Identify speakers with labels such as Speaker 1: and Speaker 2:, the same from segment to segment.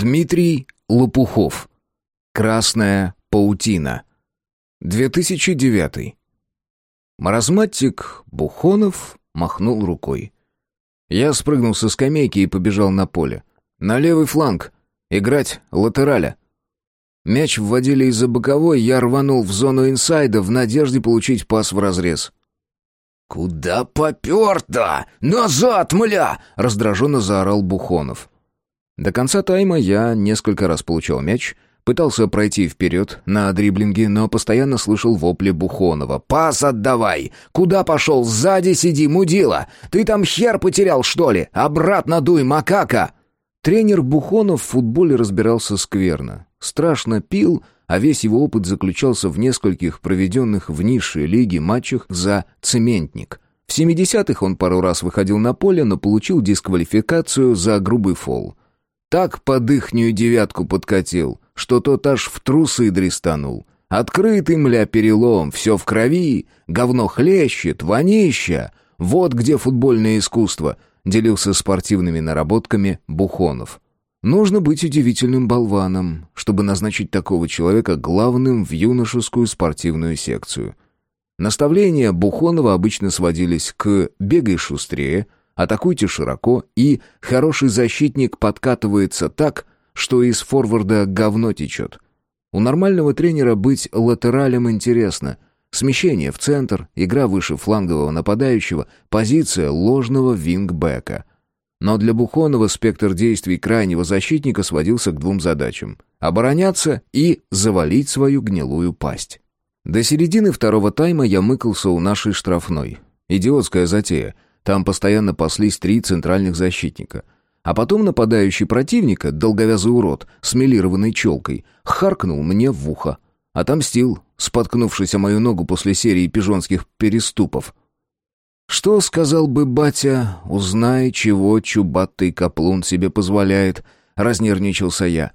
Speaker 1: Дмитрий Лопухов. Красная паутина. 2009. Маразматик Бухонов махнул рукой. Я спрыгнул со скамейки и побежал на поле. На левый фланг. Играть латераля. Мяч вводили из-за боковой, я рванул в зону инсайда в надежде получить пас в разрез.
Speaker 2: «Куда попер-то? Назад, мля!»
Speaker 1: — раздраженно заорал Бухонов. До конца тайма я несколько раз получал мяч, пытался пройти вперед на дриблинге, но постоянно слышал вопли Бухонова. «Пас отдавай! Куда пошел? Сзади сиди, мудила! Ты там хер потерял, что ли? Обратно дуй, макака!» Тренер Бухонов в футболе разбирался скверно. Страшно пил, а весь его опыт заключался в нескольких проведенных в низшей лиге матчах за «Цементник». В 70-х он пару раз выходил на поле, но получил дисквалификацию за грубый фол. Так под ихнюю девятку подкатил, что тот аж в трусы дристанул. Открытый, мля, перелом, все в крови, говно хлещет, вонища. Вот где футбольное искусство, делился спортивными наработками Бухонов. Нужно быть удивительным болваном, чтобы назначить такого человека главным в юношескую спортивную секцию. Наставления Бухонова обычно сводились к «бегай шустрее», Атакуйте широко, и хороший защитник подкатывается так, что из форварда говно течет. У нормального тренера быть латералем интересно. Смещение в центр, игра выше флангового нападающего, позиция ложного вингбека. Но для Бухонова спектр действий крайнего защитника сводился к двум задачам — обороняться и завалить свою гнилую пасть. До середины второго тайма я мыкался у нашей штрафной. Идиотская затея — там постоянно паслись три центральных защитника. А потом нападающий противника, долговязый урод, с мелированной челкой, харкнул мне в ухо. Отомстил, споткнувшись о мою ногу после серии пижонских переступов. «Что сказал бы батя, узнай, чего чубатый каплун себе позволяет», — разнервничался я.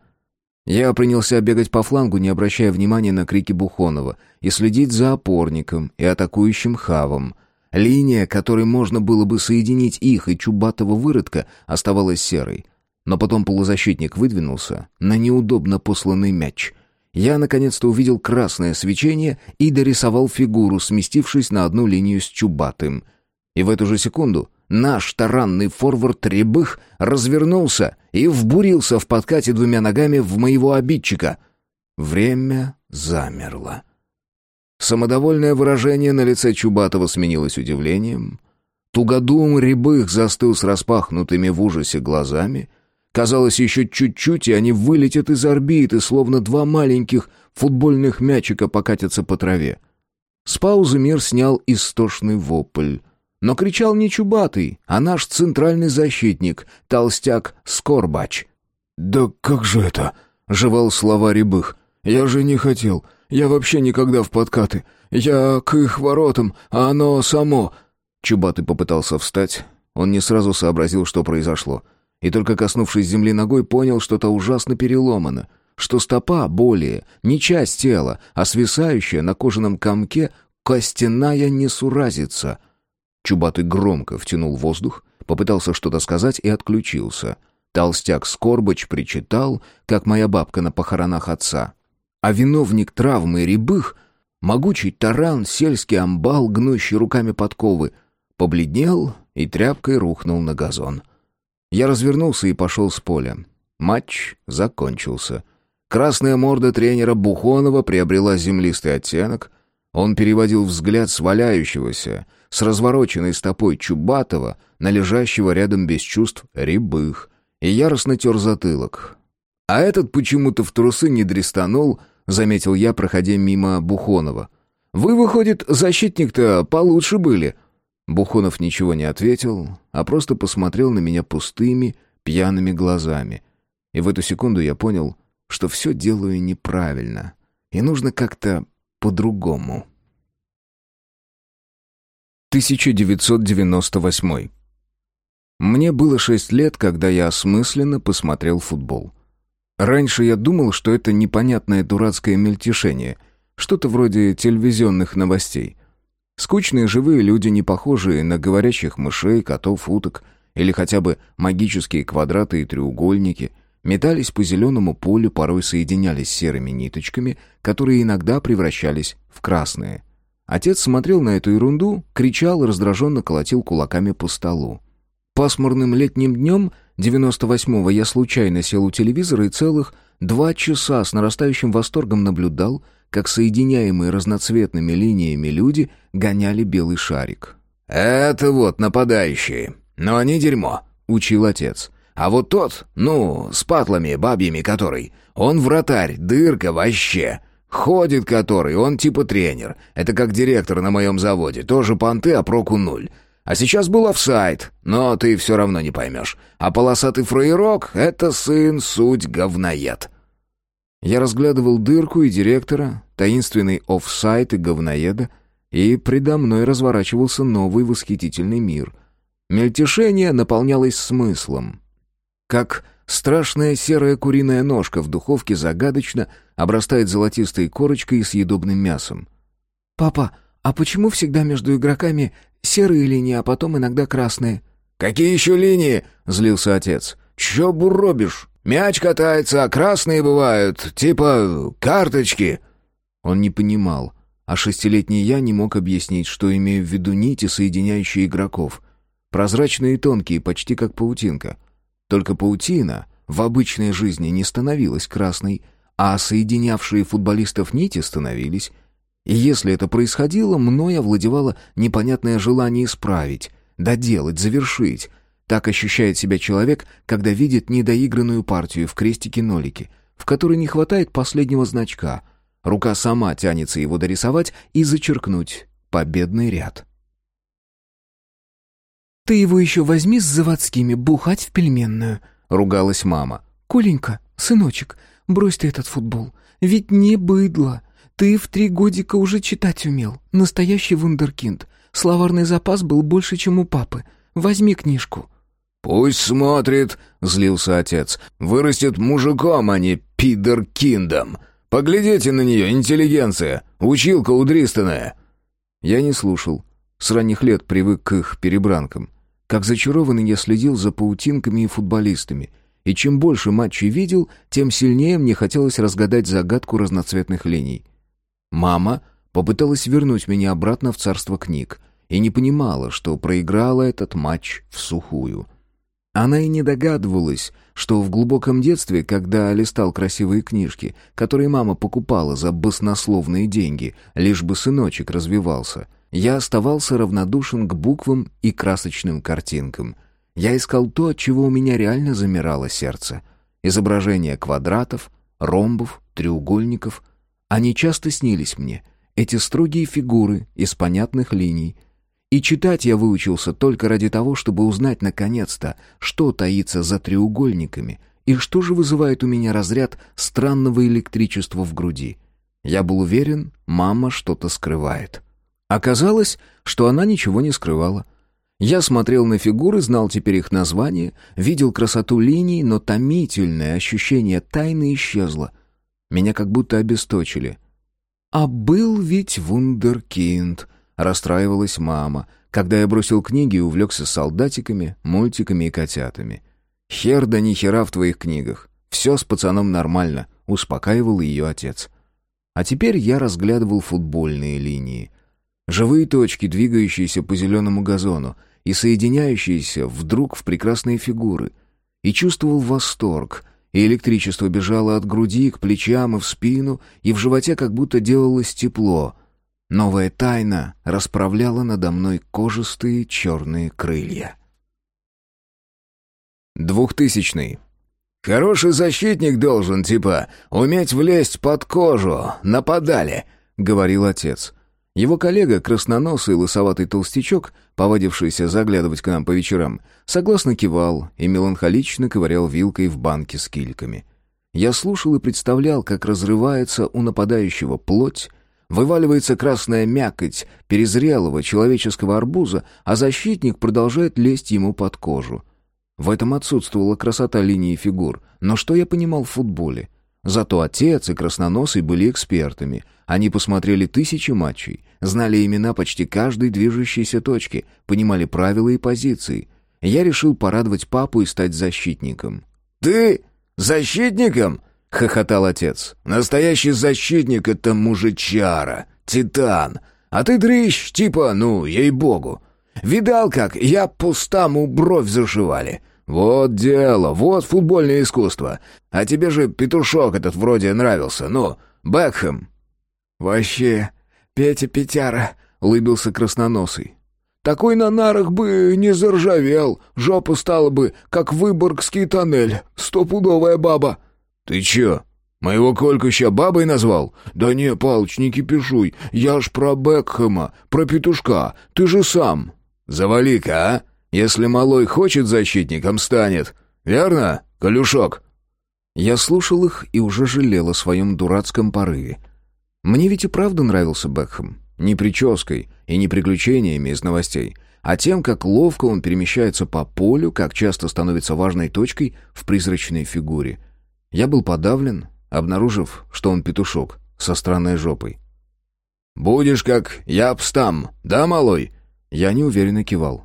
Speaker 1: Я принялся бегать по флангу, не обращая внимания на крики Бухонова, и следить за опорником и атакующим хавом — Линия, которой можно было бы соединить их и чубатого выродка, оставалась серой. Но потом полузащитник выдвинулся на неудобно посланный мяч. Я наконец-то увидел красное свечение и дорисовал фигуру, сместившись на одну линию с чубатым. И в эту же секунду наш таранный форвард Рябых развернулся и вбурился в подкате двумя ногами в моего обидчика. Время замерло. Самодовольное выражение на лице Чубатова сменилось удивлением. Тугодум Рябых застыл с распахнутыми в ужасе глазами. Казалось, еще чуть-чуть, и они вылетят из орбиты, словно два маленьких футбольных мячика покатятся по траве. С паузы мир снял истошный вопль. Но кричал не Чубатый, а наш центральный защитник, толстяк Скорбач.
Speaker 3: «Да как же это?» — жевал слова Рябых. «Я же не хотел. Я вообще никогда в подкаты. Я к их воротам, а оно само...»
Speaker 1: Чубатый попытался встать. Он не сразу сообразил, что произошло. И только коснувшись земли ногой, понял, что то ужасно переломано. Что стопа более не часть тела, а свисающая на кожаном комке костяная несуразица. Чубатый громко втянул воздух, попытался что-то сказать и отключился. Толстяк Скорбач причитал, как моя бабка на похоронах отца а виновник травмы рябых, могучий таран, сельский амбал, гнущий руками подковы, побледнел и тряпкой рухнул на газон. Я развернулся и пошел с поля. Матч закончился. Красная морда тренера Бухонова приобрела землистый оттенок. Он переводил взгляд с валяющегося, с развороченной стопой Чубатова на лежащего рядом без чувств рябых, и яростно тер затылок. А этот почему-то в трусы не дрестанул, — заметил я, проходя мимо Бухонова. «Вы, выходит, защитник-то получше были». Бухонов ничего не ответил, а просто посмотрел на меня пустыми, пьяными глазами. И в эту секунду я понял, что все делаю неправильно, и нужно как-то по-другому. 1998 Мне было шесть лет, когда я осмысленно посмотрел футбол. Раньше я думал, что это непонятное дурацкое мельтешение, что-то вроде телевизионных новостей. Скучные живые люди, не похожие на говорящих мышей, котов, уток или хотя бы магические квадраты и треугольники, метались по зеленому полю, порой соединялись серыми ниточками, которые иногда превращались в красные. Отец смотрел на эту ерунду, кричал и раздраженно колотил кулаками по столу. Пасмурным летним днем 98-го я случайно сел у телевизора и целых два часа с нарастающим восторгом наблюдал, как соединяемые разноцветными линиями люди гоняли белый шарик.
Speaker 2: «Это вот нападающие. Но они дерьмо», — учил отец. «А вот тот, ну, с патлами бабьими который, он вратарь, дырка вообще. Ходит который, он типа тренер. Это как директор на моем заводе. Тоже понты, а проку нуль. А сейчас был офсайд, но ты все равно не поймешь. А полосатый фраерок — это сын суть говноед».
Speaker 1: Я разглядывал дырку и директора, таинственный офсайд и говноеда, и предо мной разворачивался новый восхитительный мир. Мельтешение наполнялось смыслом. Как страшная серая куриная ножка в духовке загадочно обрастает золотистой корочкой и съедобным мясом. «Папа, а почему всегда между игроками серые линии, а потом иногда красные?»
Speaker 2: «Какие еще линии?» — злился отец. «Че буробишь? Мяч катается, а красные бывают, типа карточки».
Speaker 1: Он не понимал, а шестилетний я не мог объяснить, что имею в виду нити, соединяющие игроков. Прозрачные и тонкие, почти как паутинка. Только паутина в обычной жизни не становилась красной, а соединявшие футболистов нити становились. И если это происходило, мной овладевало непонятное желание исправить, доделать, завершить. Так ощущает себя человек, когда видит недоигранную партию в крестике-нолике, в которой не хватает последнего значка. Рука сама тянется его дорисовать и зачеркнуть победный ряд.
Speaker 4: «Ты его еще возьми с заводскими бухать в пельменную», — ругалась мама. «Коленька, сыночек, брось ты этот футбол. Ведь не быдло. Ты в три годика уже читать умел. Настоящий вундеркинд. Словарный запас был больше, чем у папы. Возьми книжку».
Speaker 2: «Пусть смотрит», — злился отец. «Вырастет мужиком, а не пидоркиндом. Поглядите на нее, интеллигенция. Училка удристанная».
Speaker 1: Я не слушал. С ранних лет привык к их перебранкам. Как зачарованный я следил за паутинками и футболистами. И чем больше матчей видел, тем сильнее мне хотелось разгадать загадку разноцветных линий. Мама попыталась вернуть меня обратно в царство книг и не понимала, что проиграла этот матч в сухую. Она и не догадывалась, что в глубоком детстве, когда листал красивые книжки, которые мама покупала за баснословные деньги, лишь бы сыночек развивался, я оставался равнодушен к буквам и красочным картинкам. Я искал то, от чего у меня реально замирало сердце. Изображения квадратов, ромбов, треугольников. Они часто снились мне, эти строгие фигуры из понятных линий. И читать я выучился только ради того, чтобы узнать наконец-то, что таится за треугольниками и что же вызывает у меня разряд странного электричества в груди. Я был уверен, мама что-то скрывает. Оказалось, что она ничего не скрывала. Я смотрел на фигуры, знал теперь их название, видел красоту линий, но томительное ощущение тайны исчезло. Меня как будто обесточили. «А был ведь вундеркинд», — расстраивалась мама, когда я бросил книги и увлекся солдатиками, мультиками и котятами. «Хер да ни хера в твоих книгах. Все с пацаном нормально», — успокаивал ее отец. А теперь я разглядывал футбольные линии. Живые точки, двигающиеся по зеленому газону и соединяющиеся вдруг в прекрасные фигуры. И чувствовал восторг, и электричество бежало от груди к плечам и в спину, и в животе как будто делалось тепло. Новая тайна расправляла надо мной кожистые черные крылья.
Speaker 2: Двухтысячный. «Хороший защитник должен, типа, уметь влезть под кожу, нападали», — говорил отец.
Speaker 1: Его коллега, красноносый лысоватый толстячок, повадившийся заглядывать к нам по вечерам, согласно кивал и меланхолично ковырял вилкой в банке с кильками. Я слушал и представлял, как разрывается у нападающего плоть, вываливается красная мякоть перезрелого человеческого арбуза, а защитник продолжает лезть ему под кожу. В этом отсутствовала красота линии фигур, но что я понимал в футболе? Зато отец и красноносый были экспертами. Они посмотрели тысячи матчей, знали имена почти каждой движущейся точки, понимали правила и позиции. Я решил порадовать папу и стать защитником.
Speaker 2: «Ты Защитником?» — хохотал отец. «Настоящий защитник — это мужичара, титан. А ты дрыщ, типа, ну, ей-богу. Видал, как я пустому бровь зашивали? Вот дело, вот футбольное искусство. А тебе же петушок этот вроде нравился, ну, Бекхэм».
Speaker 3: «Вообще, Петя Петяра», — улыбился красноносый. «Такой на нарах бы не заржавел, жопа стала бы, как выборгский тоннель, стопудовая баба».
Speaker 2: «Ты чё, моего Кольку ща бабой назвал?»
Speaker 3: «Да не, Палыч, не кипишуй, я ж про Бекхэма, про петушка, ты же сам».
Speaker 2: «Завали-ка, а? Если малой хочет защитником, станет. Верно, Колюшок?»
Speaker 1: Я слушал их и уже жалел о своем дурацком порыве. Мне ведь и правда нравился Бекхэм. Не прической и не приключениями из новостей, а тем, как ловко он перемещается по полю, как часто становится важной точкой в призрачной фигуре. Я был подавлен, обнаружив, что он петушок со странной жопой.
Speaker 2: «Будешь как Япстам, да, малой?»
Speaker 1: Я неуверенно кивал.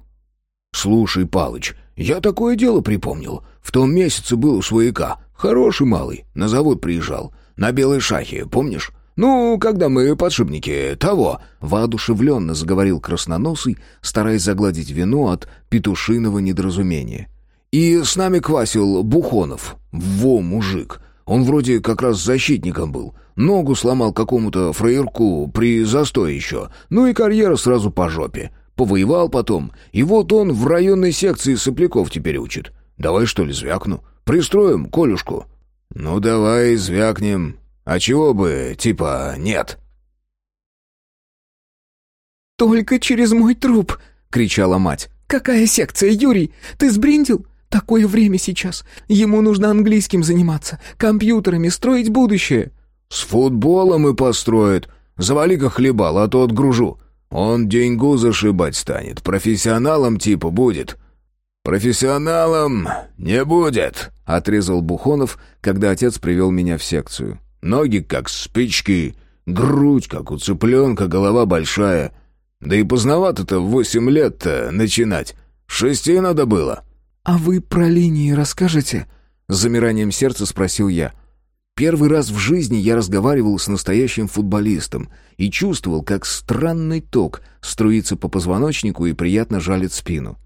Speaker 3: «Слушай, Палыч, я такое дело припомнил. В том месяце был у свояка. Хороший малый, на завод приезжал. На Белой Шахе, помнишь? Ну, когда мы подшипники того...»
Speaker 1: Воодушевленно заговорил красноносый, стараясь загладить вину от петушиного недоразумения.
Speaker 3: «И с нами квасил Бухонов. Во, мужик! Он вроде как раз защитником был. Ногу сломал какому-то фраерку при застой еще. Ну и карьера сразу по жопе. Повоевал потом. И вот он в районной секции сопляков теперь учит. Давай, что ли, звякну? Пристроим Колюшку».
Speaker 2: «Ну, давай звякнем. А чего бы, типа, нет?»
Speaker 4: «Только через мой труп!» — кричала мать. «Какая секция, Юрий? Ты сбрендил? Такое время сейчас. Ему нужно английским заниматься, компьютерами, строить будущее».
Speaker 2: «С футболом и построит. Завали-ка хлебал, а то отгружу. Он деньгу зашибать станет, профессионалом типа будет». «Профессионалом не будет», — отрезал Бухонов, когда отец привел меня в секцию. «Ноги как спички, грудь как у цыпленка, голова большая. Да и поздновато-то в восемь лет-то начинать. Шести надо было».
Speaker 4: «А вы про линии расскажете?» — с замиранием сердца спросил я.
Speaker 1: Первый раз в жизни я разговаривал с настоящим футболистом и чувствовал, как странный ток струится по позвоночнику и приятно жалит спину.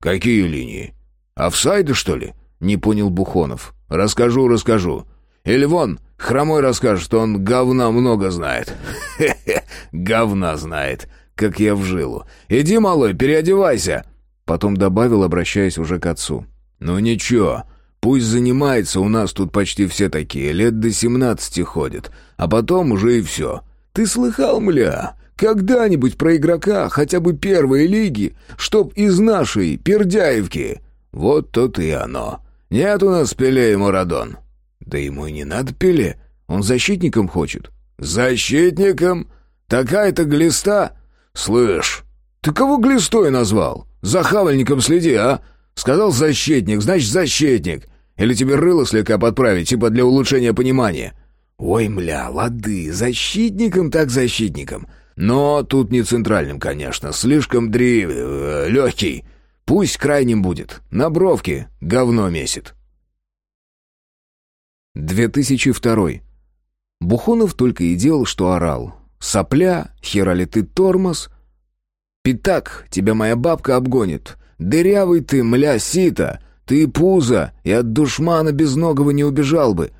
Speaker 2: «Какие линии? Офсайды, что ли?» — не понял Бухонов. «Расскажу, расскажу. Или вон, хромой расскажет, что он говна много знает. Хе-хе, говна знает, как я в жилу. Иди, малой, переодевайся!»
Speaker 1: Потом добавил, обращаясь уже к отцу.
Speaker 2: «Ну ничего, Пусть занимается, у нас тут почти все такие, лет до семнадцати ходят, а потом уже и все. Ты слыхал, мля, когда-нибудь про игрока хотя бы первой лиги, чтоб из нашей Пердяевки? Вот тут и оно. Нет у нас Пеле и Марадон. Да ему и не надо Пеле, он защитником хочет. Защитником? Такая-то глиста? Слышь, ты кого глистой назвал? За хавальником следи, а? Сказал защитник, значит защитник. Или тебе рыло слегка подправить, типа для улучшения понимания? Ой, мля, лады, защитником так защитником. Но тут не центральным, конечно, слишком дри... Э, легкий. Пусть крайним будет. На бровке говно месит.
Speaker 1: 2002. Бухонов только и делал, что орал. «Сопля, хера ли ты тормоз?» «Пятак, тебя моя бабка обгонит. Дырявый ты, мля, сито! Ты пузо, и от душмана безногого не убежал бы!»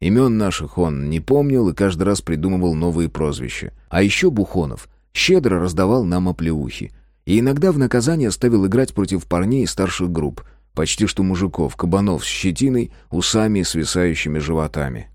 Speaker 1: Имен наших он не помнил и каждый раз придумывал новые прозвища. А еще Бухонов щедро раздавал нам оплеухи. И иногда в наказание ставил играть против парней старших групп, почти что мужиков, кабанов с щетиной, усами и свисающими животами.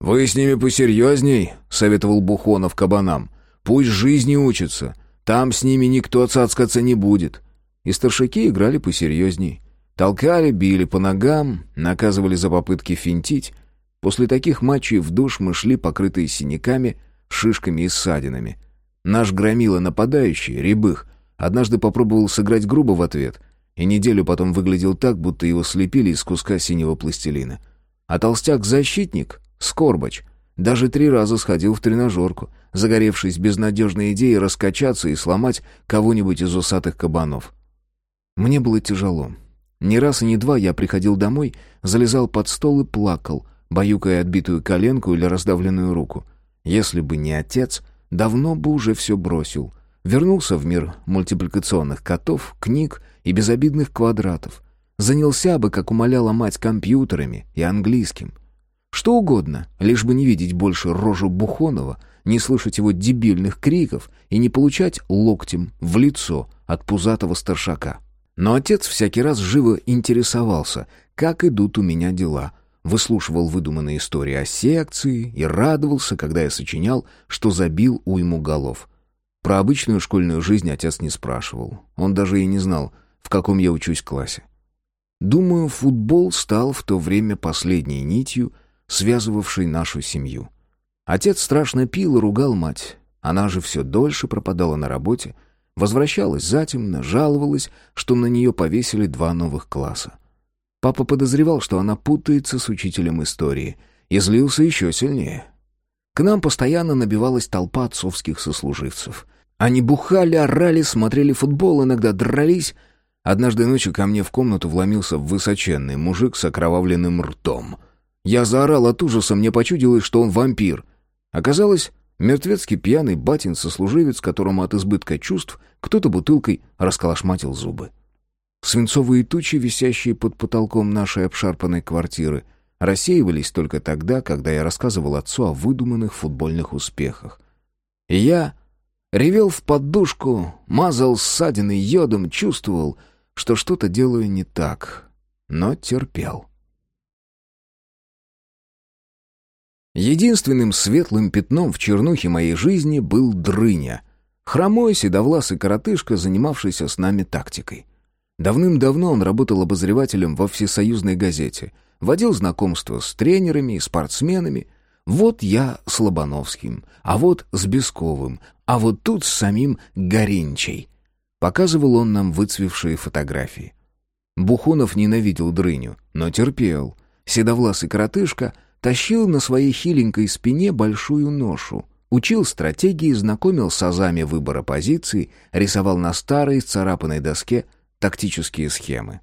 Speaker 2: «Вы с ними посерьезней», — советовал Бухонов кабанам. «Пусть жизни учатся. Там с ними никто цацкаться не будет.
Speaker 1: И старшаки играли посерьезней. Толкали, били по ногам, наказывали за попытки финтить. После таких матчей в душ мы шли, покрытые синяками, шишками и ссадинами. Наш громила нападающий, Рябых, однажды попробовал сыграть грубо в ответ, и неделю потом выглядел так, будто его слепили из куска синего пластилина. А толстяк-защитник, Скорбач, даже три раза сходил в тренажерку, загоревшись безнадежной идеей раскачаться и сломать кого-нибудь из усатых кабанов. Мне было тяжело. Не раз и не два я приходил домой, залезал под стол и плакал, баюкая отбитую коленку или раздавленную руку. Если бы не отец, давно бы уже все бросил. Вернулся в мир мультипликационных котов, книг и безобидных квадратов. Занялся бы, как умоляла мать, компьютерами и английским. Что угодно, лишь бы не видеть больше рожу Бухонова, не слышать его дебильных криков и не получать локтем в лицо от пузатого старшака. Но отец всякий раз живо интересовался, как идут у меня дела, выслушивал выдуманные истории о секции и радовался, когда я сочинял, что забил уйму голов. Про обычную школьную жизнь отец не спрашивал. Он даже и не знал, в каком я учусь классе. Думаю, футбол стал в то время последней нитью, связывавшей нашу семью. Отец страшно пил и ругал мать. Она же все дольше пропадала на работе, возвращалась затемно, жаловалась, что на нее повесили два новых класса. Папа подозревал, что она путается с учителем истории, и злился еще сильнее. К нам постоянно набивалась толпа отцовских сослуживцев. Они бухали, орали, смотрели футбол, иногда дрались. Однажды ночью ко мне в комнату вломился высоченный мужик с окровавленным ртом. Я заорал от ужаса, мне почудилось, что он вампир. Оказалось, мертвецкий пьяный батин-сослуживец, которому от избытка чувств кто-то бутылкой расколошматил зубы. Свинцовые тучи, висящие под потолком нашей обшарпанной квартиры, рассеивались только тогда, когда я рассказывал отцу о выдуманных футбольных успехах. И я ревел в подушку, мазал ссадины йодом, чувствовал, что что-то делаю не так, но терпел. Единственным светлым пятном в чернухе моей жизни был Дрыня, хромой седовласый коротышка, занимавшийся с нами тактикой. Давным-давно он работал обозревателем во всесоюзной газете, водил знакомства с тренерами и спортсменами. Вот я с Лобановским, а вот с Бесковым, а вот тут с самим Горинчей. Показывал он нам выцвевшие фотографии. Бухонов ненавидел дрыню, но терпел. Седовласый коротышка тащил на своей хиленькой спине большую ношу. Учил стратегии, знакомил с азами выбора позиций, рисовал на старой царапанной доске – тактические схемы.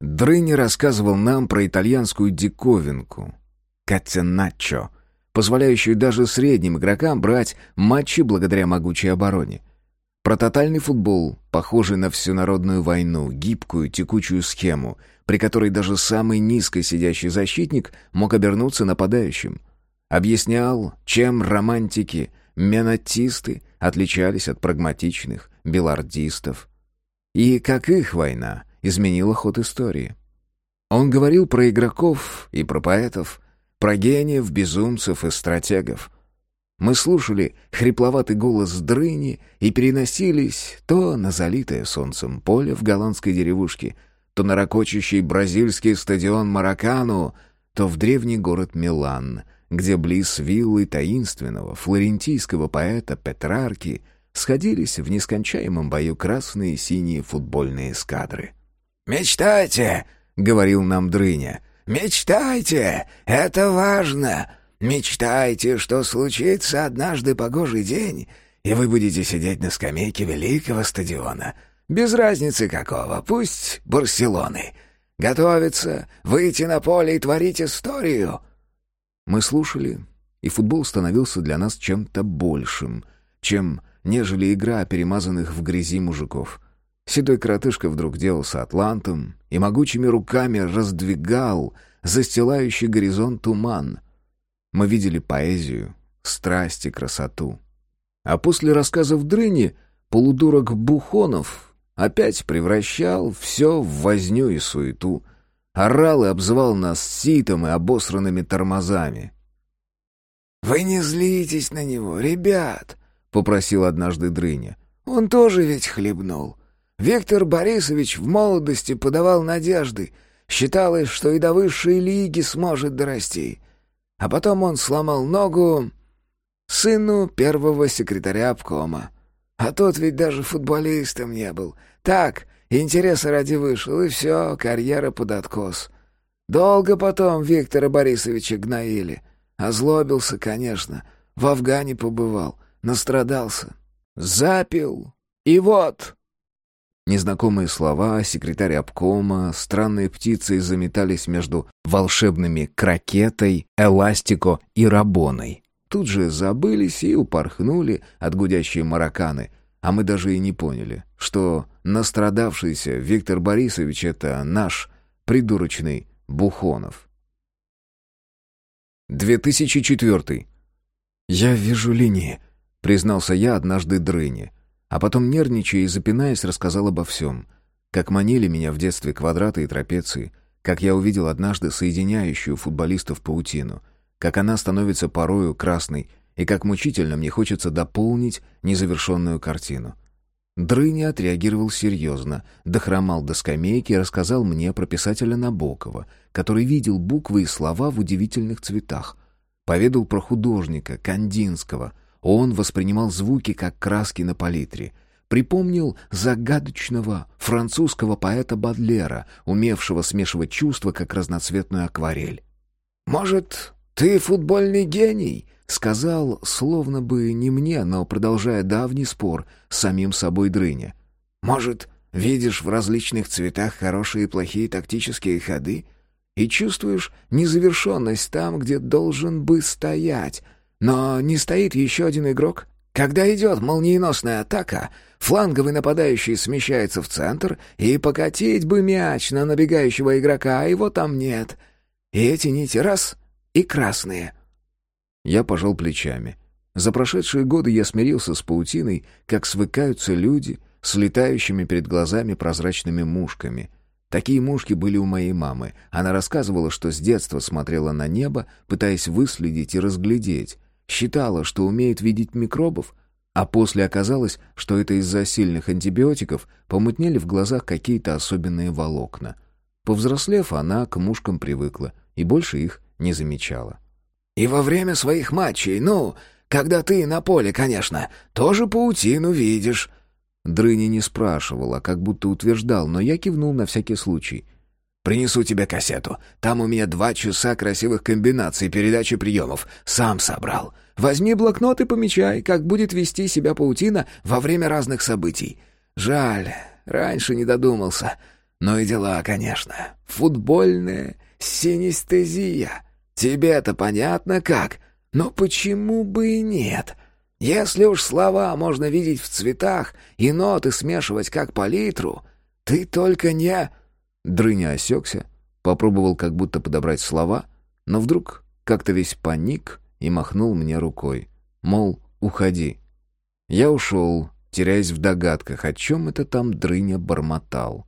Speaker 1: Дрыни рассказывал нам про итальянскую диковинку — катеначчо, позволяющую даже средним игрокам брать матчи благодаря могучей обороне. Про тотальный футбол, похожий на всенародную войну, гибкую текучую схему, при которой даже самый низко сидящий защитник мог обернуться нападающим. Объяснял, чем романтики, менатисты отличались от прагматичных билардистов, и как их война изменила ход истории. Он говорил про игроков и про поэтов, про гениев, безумцев и стратегов. Мы слушали хрипловатый голос дрыни и переносились то на залитое солнцем поле в голландской деревушке, то на ракочущий бразильский стадион Маракану, то в древний город Милан, где близ виллы таинственного флорентийского поэта Петрарки — сходились в нескончаемом бою красные и синие футбольные эскадры.
Speaker 2: «Мечтайте!» — говорил нам Дрыня. «Мечтайте! Это важно! Мечтайте, что случится однажды погожий день, и вы будете сидеть на скамейке великого стадиона. Без разницы какого, пусть Барселоны. Готовиться, выйти на поле и творить историю».
Speaker 1: Мы слушали, и футбол становился для нас чем-то большим, чем нежели игра перемазанных в грязи мужиков. Седой коротышка вдруг делался атлантом и могучими руками раздвигал застилающий горизонт туман. Мы видели поэзию, страсть и красоту. А после рассказов Дрыни полудурок Бухонов опять превращал все в возню и суету, орал и обзывал нас ситом и обосранными тормозами.
Speaker 2: «Вы не злитесь на него, ребят!»
Speaker 1: — попросил однажды Дрыня.
Speaker 2: «Он тоже ведь хлебнул. Виктор Борисович в молодости подавал надежды. Считалось, что и до высшей лиги сможет дорасти. А потом он сломал ногу сыну первого секретаря обкома. А тот ведь даже футболистом не был. Так, интереса ради вышел, и все, карьера под откос. Долго потом Виктора Борисовича гноили. Озлобился, конечно, в Афгане побывал» настрадался. Запил, и вот.
Speaker 1: Незнакомые слова, секретарь обкома, странные птицы заметались между волшебными крокетой, эластико и рабоной. Тут же забылись и упорхнули от гудящей мараканы, а мы даже и не поняли, что настрадавшийся Виктор Борисович — это наш придурочный Бухонов. 2004. «Я вижу линии», — признался я однажды дрыне. А потом, нервничая и запинаясь, рассказал обо всем. Как манили меня в детстве квадраты и трапеции, как я увидел однажды соединяющую футболистов паутину, как она становится порою красной, и как мучительно мне хочется дополнить незавершенную картину. Дрыня отреагировал серьезно, дохромал до скамейки и рассказал мне про писателя Набокова, который видел буквы и слова в удивительных цветах. Поведал про художника Кандинского, он воспринимал звуки как краски на палитре. Припомнил загадочного французского поэта Бадлера, умевшего смешивать чувства как разноцветную акварель. «Может, ты футбольный гений?» — сказал, словно бы не мне, но продолжая давний спор с самим собой Дрыня. «Может, видишь в различных цветах хорошие и плохие тактические ходы?» и чувствуешь незавершенность там, где должен бы стоять, но не стоит еще один игрок. Когда идет молниеносная атака, фланговый нападающий смещается в центр, и покатить бы мяч на набегающего игрока, а его там нет. И эти нити раз — и красные. Я пожал плечами. За прошедшие годы я смирился с паутиной, как свыкаются люди с летающими перед глазами прозрачными мушками — Такие мушки были у моей мамы. Она рассказывала, что с детства смотрела на небо, пытаясь выследить и разглядеть, Считала, что умеет видеть микробов, а после оказалось, что это из-за сильных антибиотиков помутнели в глазах какие-то особенные волокна. Повзрослев, она к мушкам привыкла и больше их не замечала.
Speaker 2: «И во время своих матчей, ну, когда ты на поле, конечно, тоже паутину видишь».
Speaker 1: Дрыни не спрашивал, а как будто утверждал, но я кивнул на всякий случай —
Speaker 2: Принесу тебе кассету. Там у меня два часа красивых комбинаций передачи приемов. Сам собрал. Возьми блокнот и помечай, как будет вести себя паутина во время разных событий. Жаль, раньше не додумался. Но и дела, конечно. Футбольная синестезия. Тебе-то понятно как. Но почему бы и нет? Если уж слова можно видеть в цветах и ноты смешивать как палитру, ты только не...
Speaker 1: Дрыня осекся, попробовал как будто подобрать слова, но вдруг как-то весь паник и махнул мне рукой. Мол, уходи. Я ушел, теряясь в догадках, о чем это там дрыня бормотал.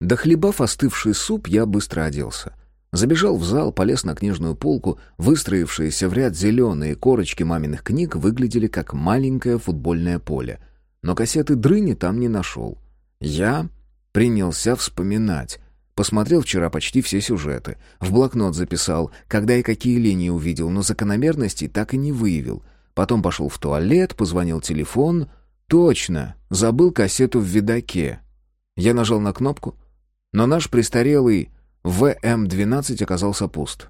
Speaker 1: Дохлебав остывший суп, я быстро оделся. Забежал в зал, полез на книжную полку, выстроившиеся в ряд зеленые корочки маминых книг выглядели как маленькое футбольное поле. Но кассеты дрыни там не нашел. Я Принялся вспоминать. Посмотрел вчера почти все сюжеты. В блокнот записал, когда и какие линии увидел, но закономерностей так и не выявил. Потом пошел в туалет, позвонил телефон. Точно, забыл кассету в видаке. Я нажал на кнопку, но наш престарелый ВМ-12 оказался пуст.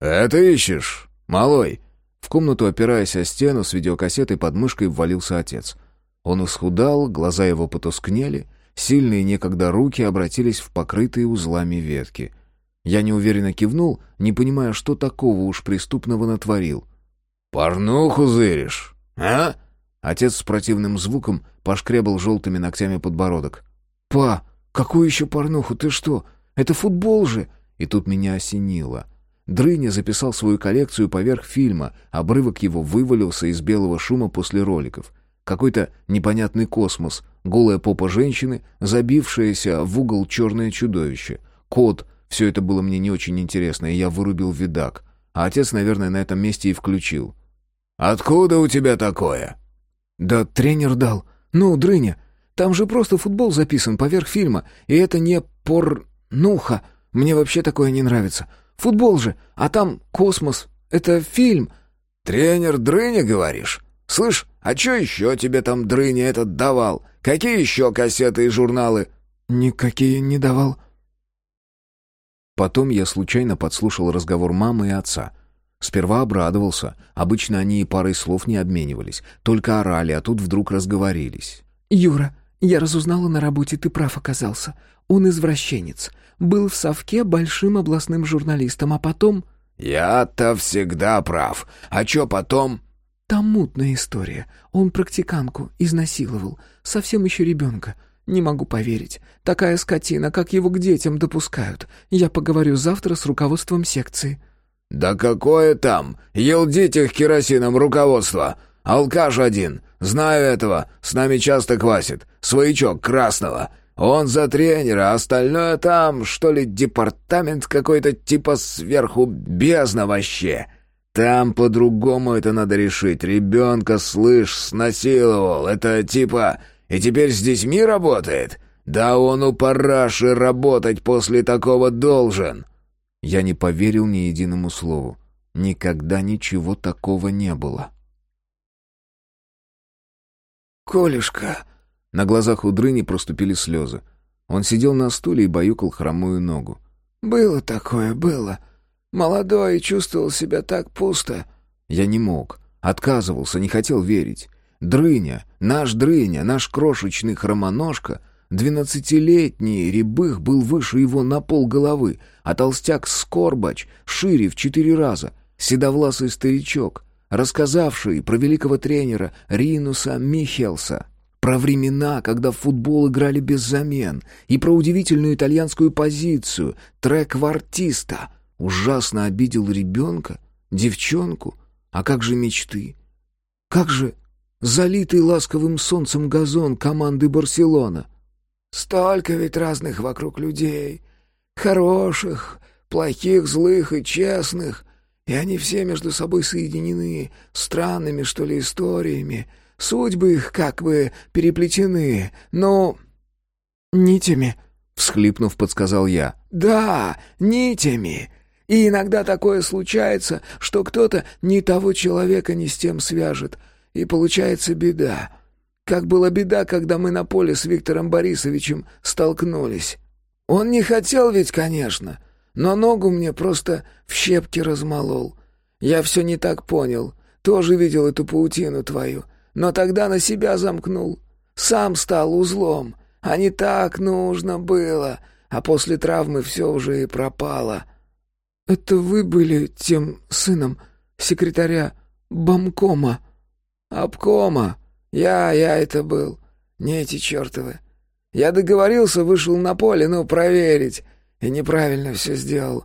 Speaker 3: «Это ищешь, малой?»
Speaker 1: В комнату, опираясь о стену, с видеокассетой под мышкой ввалился отец. Он исхудал, глаза его потускнели — Сильные некогда руки обратились в покрытые узлами ветки. Я неуверенно кивнул, не понимая, что такого уж преступного натворил.
Speaker 3: «Порнуху зыришь, а?»
Speaker 1: Отец с противным звуком пошкребал желтыми ногтями подбородок.
Speaker 4: «Па, какую еще порнуху? Ты что? Это футбол же!»
Speaker 1: И тут меня осенило. Дрыня записал свою коллекцию поверх фильма, обрывок его вывалился из белого шума после роликов. Какой-то непонятный космос, голая попа женщины, забившееся в угол черное чудовище. Кот, все это было мне не очень интересно, и я вырубил видак. А отец, наверное, на этом месте и включил.
Speaker 3: «Откуда у тебя такое?»
Speaker 4: «Да тренер дал. Ну, дрыня. Там же просто футбол записан поверх фильма, и это не порнуха. Мне вообще такое не нравится. Футбол же, а там космос. Это фильм».
Speaker 3: «Тренер дрыня, говоришь? Слышь, а что еще тебе там дрыня этот давал? Какие еще кассеты и журналы?»
Speaker 4: «Никакие не давал».
Speaker 1: Потом я случайно подслушал разговор мамы и отца. Сперва обрадовался. Обычно они и парой слов не обменивались, только орали, а тут вдруг разговорились.
Speaker 4: «Юра, я разузнала на работе, ты прав оказался. Он извращенец. Был в совке большим областным журналистом, а потом...»
Speaker 2: «Я-то всегда прав. А чё потом?»
Speaker 4: «Там мутная история. Он практиканку изнасиловал. Совсем еще ребенка. Не могу поверить. Такая скотина, как его к детям допускают. Я поговорю завтра с руководством секции».
Speaker 2: «Да какое там? Елдить их керосином руководство! Алкаш один. Знаю этого. С нами часто квасит. Своячок красного. Он за тренера, а остальное там, что ли, департамент какой-то типа сверху бездна вообще. Там по-другому это надо решить. Ребенка, слышь, снасиловал. Это типа... И теперь с детьми работает? Да он у параши работать после такого должен.
Speaker 1: Я не поверил ни единому слову. Никогда ничего такого не было.
Speaker 3: «Колюшка!»
Speaker 1: На глазах у дрыни проступили слезы. Он сидел на стуле и баюкал хромую ногу.
Speaker 3: «Было такое, было. Молодой и чувствовал себя так пусто».
Speaker 1: Я не мог. Отказывался, не хотел верить. Дрыня, наш Дрыня, наш крошечный хромоножка, двенадцатилетний рябых был выше его на пол головы, а толстяк Скорбач шире в четыре раза, седовласый старичок, рассказавший про великого тренера Ринуса Михелса, про времена, когда в футбол играли без замен, и про удивительную итальянскую позицию трек-вартиста. Ужасно обидел ребенка, девчонку, а как же мечты? Как же залитый ласковым солнцем газон команды «Барселона».
Speaker 3: «Столько ведь разных вокруг людей. Хороших, плохих, злых и честных. И они все между собой соединены странными, что ли, историями. Судьбы их как бы переплетены, но... «Нитями», — всхлипнув, подсказал я. «Да, нитями. И иногда такое случается, что кто-то не того человека не с тем свяжет, и получается беда. Как была беда, когда мы на поле с Виктором Борисовичем столкнулись. Он не хотел ведь, конечно, но ногу мне просто в щепки размолол. Я все не так понял. Тоже видел эту паутину твою. Но тогда на себя замкнул. Сам стал узлом. А не так нужно было. А после травмы все уже и пропало. «Это вы были тем сыном секретаря Бамкома?» «Обкома. Я, я это был. Не эти чертовы. Я договорился, вышел на поле, ну, проверить. И неправильно все сделал.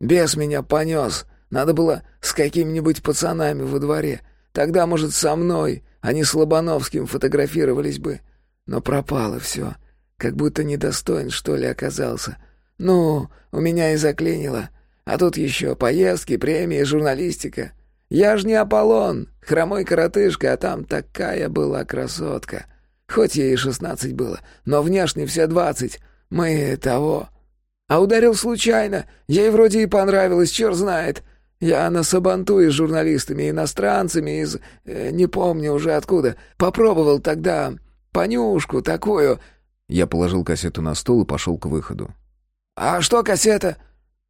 Speaker 3: Бес меня понес. Надо было с какими-нибудь пацанами во дворе. Тогда, может, со мной, а не с Лобановским фотографировались бы. Но пропало все. Как будто недостоин, что ли, оказался. Ну, у меня и заклинило. А тут еще поездки, премии, журналистика. Я ж не Аполлон, хромой коротышка, а там такая была красотка. Хоть ей и шестнадцать было, но внешне все двадцать. Мы того... А ударил случайно. Ей вроде и понравилось, черт знает. Я на Сабантуе с журналистами, иностранцами из... Э, не помню уже откуда. Попробовал тогда понюшку такую...»
Speaker 1: Я положил кассету на стол и пошел к выходу.
Speaker 3: «А что кассета?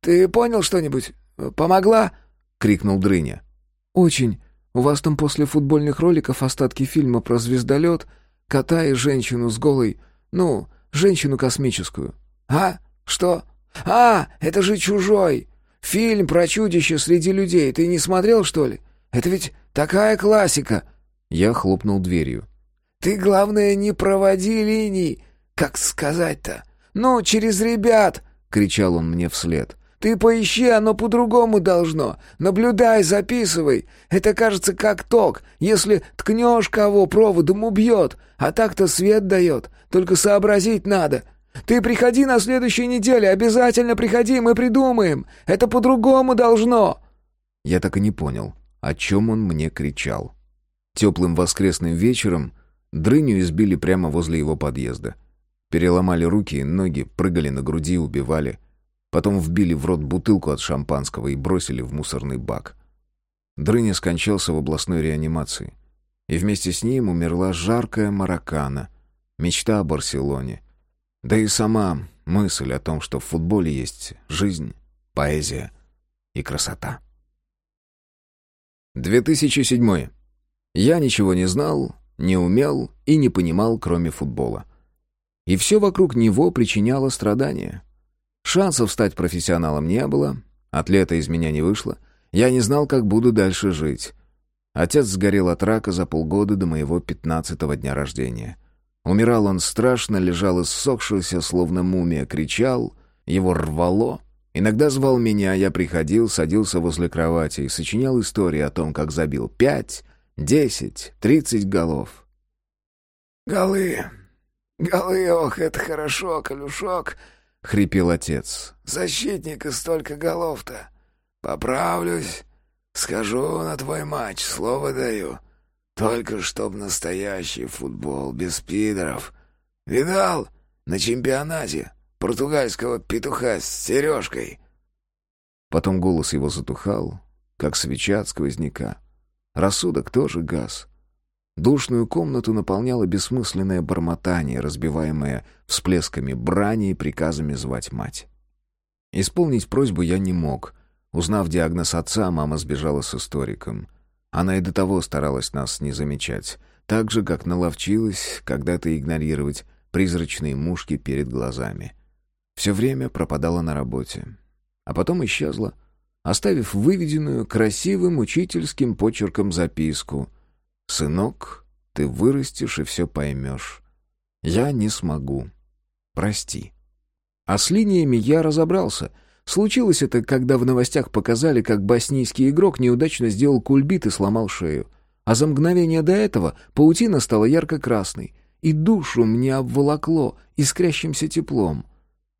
Speaker 3: Ты понял что-нибудь? Помогла?»
Speaker 1: — крикнул Дрыня.
Speaker 4: «Очень. У вас там после футбольных роликов остатки фильма про звездолет, кота и женщину с голой... Ну, женщину космическую».
Speaker 3: «А? Что?» «А, это же «Чужой». Фильм про чудище среди людей. Ты не смотрел, что ли? Это ведь такая классика».
Speaker 1: Я хлопнул дверью.
Speaker 3: «Ты, главное, не проводи линий. Как сказать-то? Ну, через ребят!» — кричал он мне вслед. «Ты поищи, оно по-другому должно. Наблюдай, записывай. Это кажется как ток. Если ткнешь кого, проводом убьет. А так-то свет дает. Только сообразить надо. Ты приходи на следующей неделе, обязательно приходи, мы придумаем. Это по-другому должно».
Speaker 1: Я так и не понял, о чем он мне кричал. Теплым воскресным вечером дрыню избили прямо возле его подъезда. Переломали руки и ноги, прыгали на груди, убивали. Потом вбили в рот бутылку от шампанского и бросили в мусорный бак. Дрыня скончался в областной реанимации. И вместе с ним умерла жаркая маракана, мечта о Барселоне — да и сама мысль о том, что в футболе есть жизнь, поэзия и красота. 2007. Я ничего не знал, не умел и не понимал, кроме футбола. И все вокруг него причиняло страдания. Шансов стать профессионалом не было, атлета из меня не вышло, я не знал, как буду дальше жить. Отец сгорел от рака за полгода до моего пятнадцатого дня рождения. Умирал он страшно, лежал иссохшийся, словно мумия, кричал, его рвало. Иногда звал меня, я приходил, садился возле кровати и сочинял истории о том, как забил пять, десять, тридцать голов.
Speaker 2: «Голы! Голы, ох, это хорошо, Калюшок!» — хрипел отец. «Защитник и столько голов-то! Поправлюсь, скажу на твой матч, слово даю. Только чтоб настоящий футбол, без пидоров. Видал? На чемпионате португальского петуха с сережкой».
Speaker 1: Потом голос его затухал, как свеча от сквозняка. Рассудок тоже газ. Душную комнату наполняло бессмысленное бормотание, разбиваемое всплесками брани и приказами звать мать. Исполнить просьбу я не мог. Узнав диагноз отца, мама сбежала с историком. Она и до того старалась нас не замечать, так же, как наловчилась когда-то игнорировать призрачные мушки перед глазами. Все время пропадала на работе. А потом исчезла, оставив выведенную красивым учительским почерком записку — «Сынок, ты вырастешь и все поймешь. Я не смогу. Прости». А с линиями я разобрался. Случилось это, когда в новостях показали, как боснийский игрок неудачно сделал кульбит и сломал шею. А за мгновение до этого паутина стала ярко-красной, и душу мне обволокло искрящимся теплом.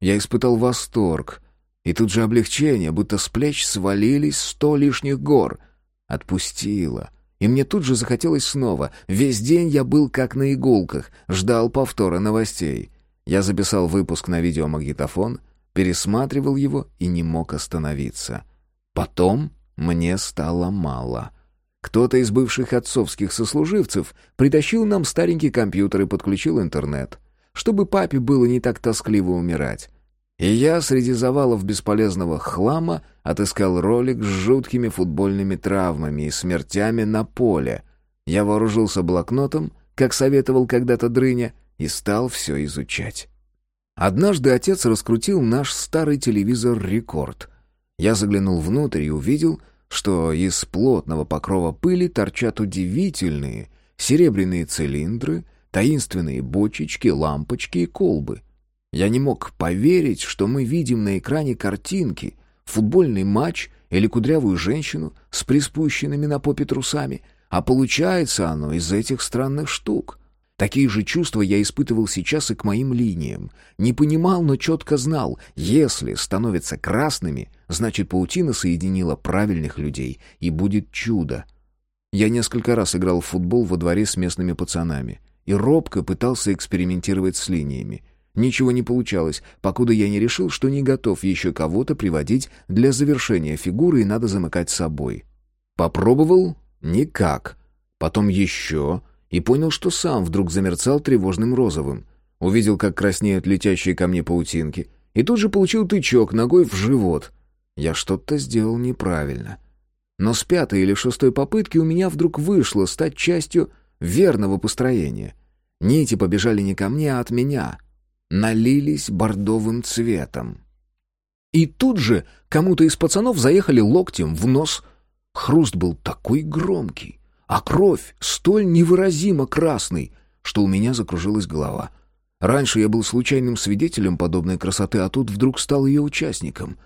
Speaker 1: Я испытал восторг, и тут же облегчение, будто с плеч свалились сто лишних гор. Отпустила — и мне тут же захотелось снова. Весь день я был как на иголках, ждал повтора новостей. Я записал выпуск на видеомагнитофон, пересматривал его и не мог остановиться. Потом мне стало мало. Кто-то из бывших отцовских сослуживцев притащил нам старенький компьютер и подключил интернет, чтобы папе было не так тоскливо умирать. И я среди завалов бесполезного хлама отыскал ролик с жуткими футбольными травмами и смертями на поле. Я вооружился блокнотом, как советовал когда-то Дрыня, и стал все изучать. Однажды отец раскрутил наш старый телевизор «Рекорд». Я заглянул внутрь и увидел, что из плотного покрова пыли торчат удивительные серебряные цилиндры, таинственные бочечки, лампочки и колбы — я не мог поверить, что мы видим на экране картинки, футбольный матч или кудрявую женщину с приспущенными на попе трусами, а получается оно из этих странных штук. Такие же чувства я испытывал сейчас и к моим линиям. Не понимал, но четко знал, если становятся красными, значит паутина соединила правильных людей, и будет чудо. Я несколько раз играл в футбол во дворе с местными пацанами и робко пытался экспериментировать с линиями. Ничего не получалось, покуда я не решил, что не готов еще кого-то приводить для завершения фигуры и надо замыкать собой. Попробовал? Никак. Потом еще. И понял, что сам вдруг замерцал тревожным розовым. Увидел, как краснеют летящие ко мне паутинки. И тут же получил тычок ногой в живот. Я что-то сделал неправильно. Но с пятой или шестой попытки у меня вдруг вышло стать частью верного построения. Нити побежали не ко мне, а от меня — налились бордовым цветом. И тут же кому-то из пацанов заехали локтем в нос. Хруст был такой громкий, а кровь столь невыразимо красной, что у меня закружилась голова. Раньше я был случайным свидетелем подобной красоты, а тут вдруг стал ее участником.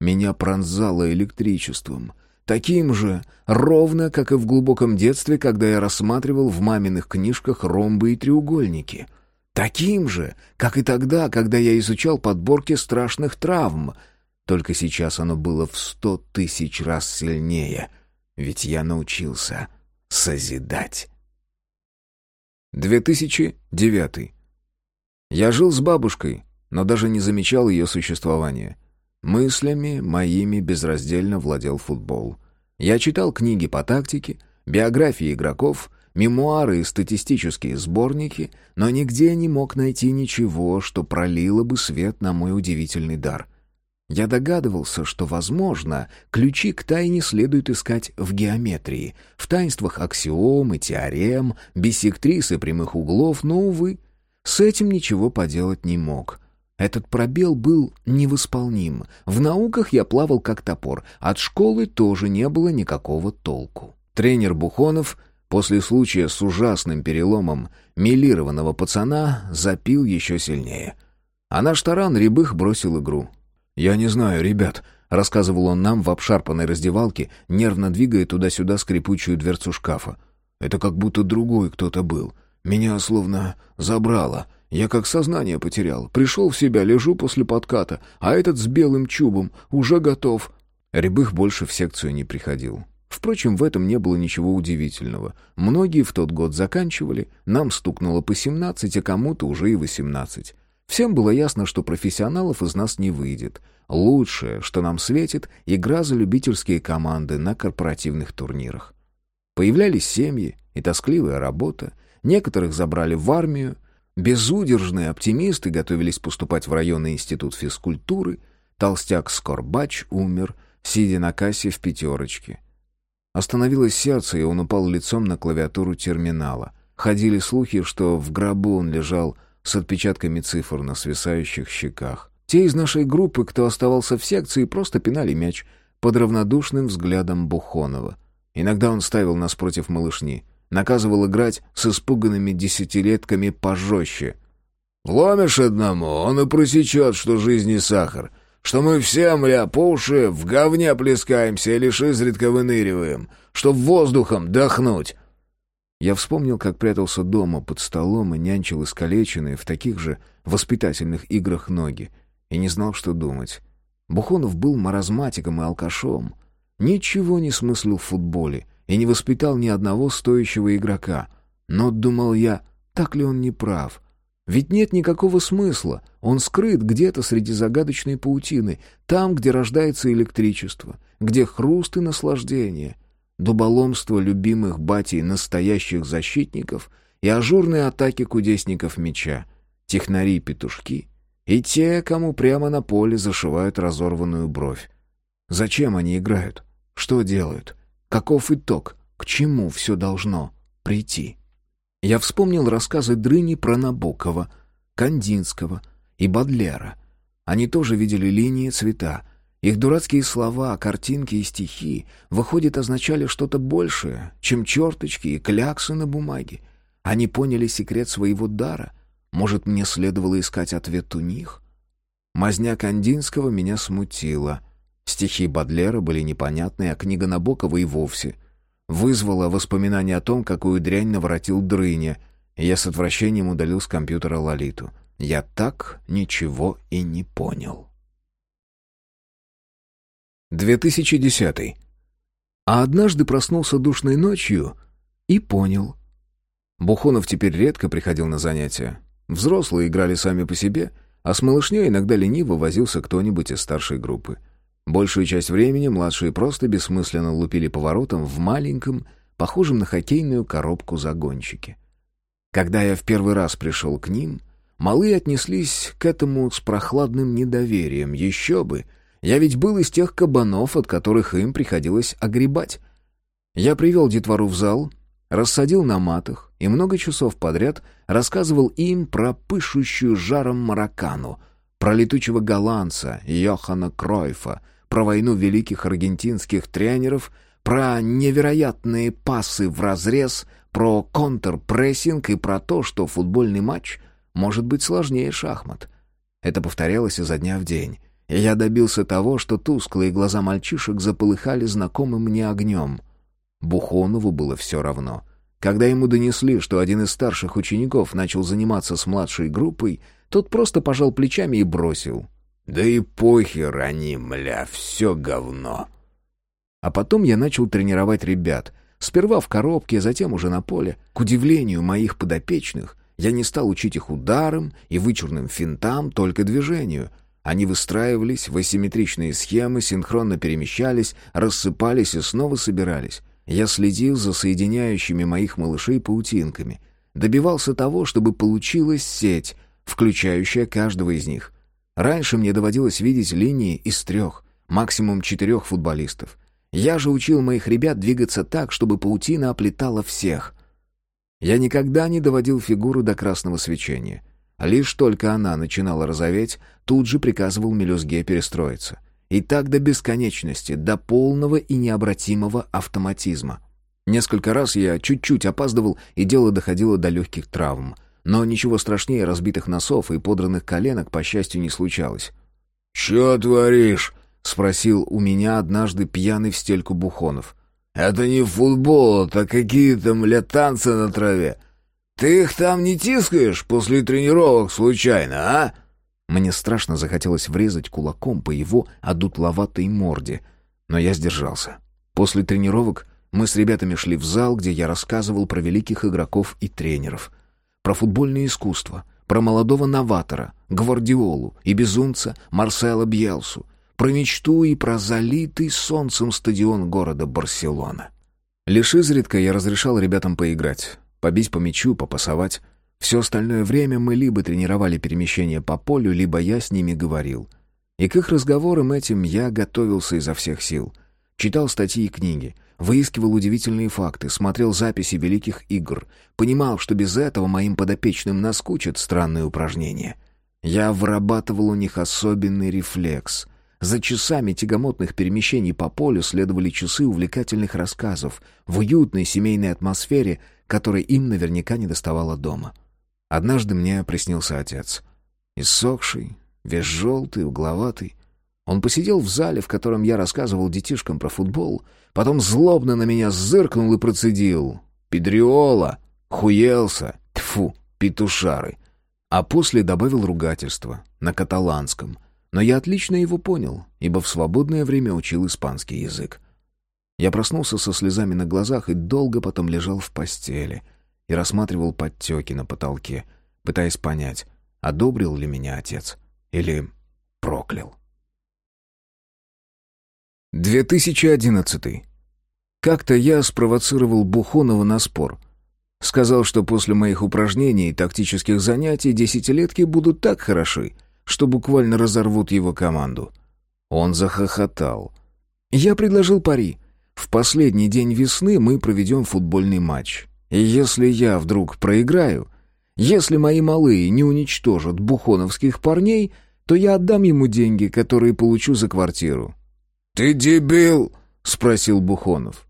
Speaker 1: Меня пронзало электричеством — Таким же, ровно, как и в глубоком детстве, когда я рассматривал в маминых книжках ромбы и треугольники. Таким же, как и тогда, когда я изучал подборки страшных травм. Только сейчас оно было в сто тысяч раз сильнее, ведь я научился созидать. 2009. Я жил с бабушкой, но даже не замечал ее существования. Мыслями моими безраздельно владел футбол. Я читал книги по тактике, биографии игроков — мемуары и статистические сборники, но нигде не мог найти ничего, что пролило бы свет на мой удивительный дар. Я догадывался, что, возможно, ключи к тайне следует искать в геометрии, в таинствах аксиом и теорем, биссектрис и прямых углов, но, увы, с этим ничего поделать не мог. Этот пробел был невосполним. В науках я плавал как топор, от школы тоже не было никакого толку. Тренер Бухонов после случая с ужасным переломом милированного пацана запил еще сильнее. А наш таран Рябых бросил игру. «Я не знаю, ребят», — рассказывал он нам в обшарпанной раздевалке, нервно двигая туда-сюда скрипучую дверцу шкафа. «Это как будто другой кто-то был. Меня словно забрало. Я как сознание потерял. Пришел в себя, лежу после подката, а этот с белым чубом уже готов». Рябых больше в секцию не приходил. Впрочем, в этом не было ничего удивительного. Многие в тот год заканчивали, нам стукнуло по семнадцать, а кому-то уже и восемнадцать. Всем было ясно, что профессионалов из нас не выйдет. Лучшее, что нам светит, игра за любительские команды на корпоративных турнирах. Появлялись семьи и тоскливая работа. Некоторых забрали в армию. Безудержные оптимисты готовились поступать в районный институт физкультуры. Толстяк Скорбач умер, сидя на кассе в пятерочке. Остановилось сердце, и он упал лицом на клавиатуру терминала. Ходили слухи, что в гробу он лежал с отпечатками цифр на свисающих щеках. Те из нашей группы, кто оставался в секции, просто пинали мяч под равнодушным взглядом Бухонова. Иногда он ставил нас против малышни, наказывал играть с испуганными десятилетками пожестче.
Speaker 2: «Вломишь одному, он и просечет, что жизнь не сахар, что мы все, мля, по уши в говне плескаемся и лишь изредка выныриваем, чтоб воздухом дохнуть».
Speaker 1: Я вспомнил, как прятался дома под столом и нянчил искалеченные в таких же воспитательных играх ноги, и не знал, что думать. Бухонов был маразматиком и алкашом. Ничего не смыслил в футболе и не воспитал ни одного стоящего игрока. Но, думал я, так ли он не прав? Ведь нет никакого смысла. Он скрыт где-то среди загадочной паутины, там, где рождается электричество, где хруст и наслаждение — дуболомство любимых батей настоящих защитников и ажурные атаки кудесников меча, технари-петушки и те, кому прямо на поле зашивают разорванную бровь. Зачем они играют? Что делают? Каков итог? К чему все должно прийти? Я вспомнил рассказы Дрыни про Набокова, Кандинского и Бадлера. Они тоже видели линии цвета, их дурацкие слова, картинки и стихи, выходит, означали что-то большее, чем черточки и кляксы на бумаге. Они поняли секрет своего дара. Может, мне следовало искать ответ у них? Мазня Кандинского меня смутила. Стихи Бадлера были непонятны, а книга Набокова и вовсе. Вызвала воспоминание о том, какую дрянь наворотил Дрыня, я с отвращением удалил с компьютера Лолиту. Я так ничего и не понял. 2010. А однажды проснулся душной ночью и понял. Бухонов теперь редко приходил на занятия. Взрослые играли сами по себе, а с малышней иногда лениво возился кто-нибудь из старшей группы. Большую часть времени младшие просто бессмысленно лупили поворотом в маленьком, похожем на хоккейную коробку загончике. Когда я в первый раз пришел к ним, малые отнеслись к этому с прохладным недоверием, еще бы — я ведь был из тех кабанов, от которых им приходилось огребать. Я привел детвору в зал, рассадил на матах и много часов подряд рассказывал им про пышущую жаром маракану, про летучего голландца Йохана Кройфа, про войну великих аргентинских тренеров, про невероятные пасы в разрез, про контрпрессинг и про то, что футбольный матч может быть сложнее шахмат. Это повторялось изо дня в день, и я добился того, что тусклые глаза мальчишек заполыхали знакомым мне огнем. Бухонову было все равно. Когда ему донесли, что один из старших учеников начал заниматься с младшей группой, тот просто пожал плечами и бросил.
Speaker 2: «Да и похер они, мля, все говно!»
Speaker 1: А потом я начал тренировать ребят. Сперва в коробке, затем уже на поле. К удивлению моих подопечных, я не стал учить их ударам и вычурным финтам, только движению — они выстраивались в асимметричные схемы, синхронно перемещались, рассыпались и снова собирались. Я следил за соединяющими моих малышей паутинками. Добивался того, чтобы получилась сеть, включающая каждого из них. Раньше мне доводилось видеть линии из трех, максимум четырех футболистов. Я же учил моих ребят двигаться так, чтобы паутина оплетала всех. Я никогда не доводил фигуру до красного свечения. Лишь только она начинала розоветь, тут же приказывал мелюзге перестроиться. И так до бесконечности, до полного и необратимого автоматизма. Несколько раз я чуть-чуть опаздывал, и дело доходило до легких травм. Но ничего страшнее разбитых носов и подранных коленок, по счастью, не случалось.
Speaker 3: «Чё творишь?»
Speaker 1: — спросил у меня однажды пьяный в стельку Бухонов.
Speaker 3: «Это не футбол, это какие-то, мля, танцы на траве. Ты их там не тискаешь после тренировок случайно, а?»
Speaker 1: Мне страшно захотелось врезать кулаком по его одутловатой морде, но я сдержался. После тренировок мы с ребятами шли в зал, где я рассказывал про великих игроков и тренеров, про футбольное искусство, про молодого новатора, гвардиолу и безумца Марсела Бьелсу, про мечту и про залитый солнцем стадион города Барселона. Лишь изредка я разрешал ребятам поиграть, побить по мячу, попасовать. Все остальное время мы либо тренировали перемещение по полю, либо я с ними говорил. И к их разговорам этим я готовился изо всех сил. Читал статьи и книги, выискивал удивительные факты, смотрел записи великих игр, понимал, что без этого моим подопечным наскучат странные упражнения. Я вырабатывал у них особенный рефлекс. За часами тягомотных перемещений по полю следовали часы увлекательных рассказов в уютной семейной атмосфере, которой им наверняка не доставало дома. — Однажды мне приснился отец. Иссохший, весь желтый, угловатый. Он посидел в зале, в котором я рассказывал детишкам про футбол, потом злобно на меня зыркнул и процедил. «Педриола! Хуелся! Тфу, петушары!» А после добавил ругательство на каталанском. Но я отлично его понял, ибо в свободное время учил испанский язык. Я проснулся со слезами на глазах и долго потом лежал в постели — и рассматривал подтеки на потолке, пытаясь понять, одобрил ли меня отец или проклял. 2011. Как-то я спровоцировал Бухонова на спор. Сказал, что после моих упражнений и тактических занятий десятилетки будут так хороши, что буквально разорвут его команду. Он захохотал. Я предложил пари. В последний день весны мы проведем футбольный матч. И если я вдруг проиграю, если мои малые не уничтожат бухоновских парней, то я отдам ему деньги, которые получу за квартиру».
Speaker 3: «Ты дебил?» — спросил Бухонов.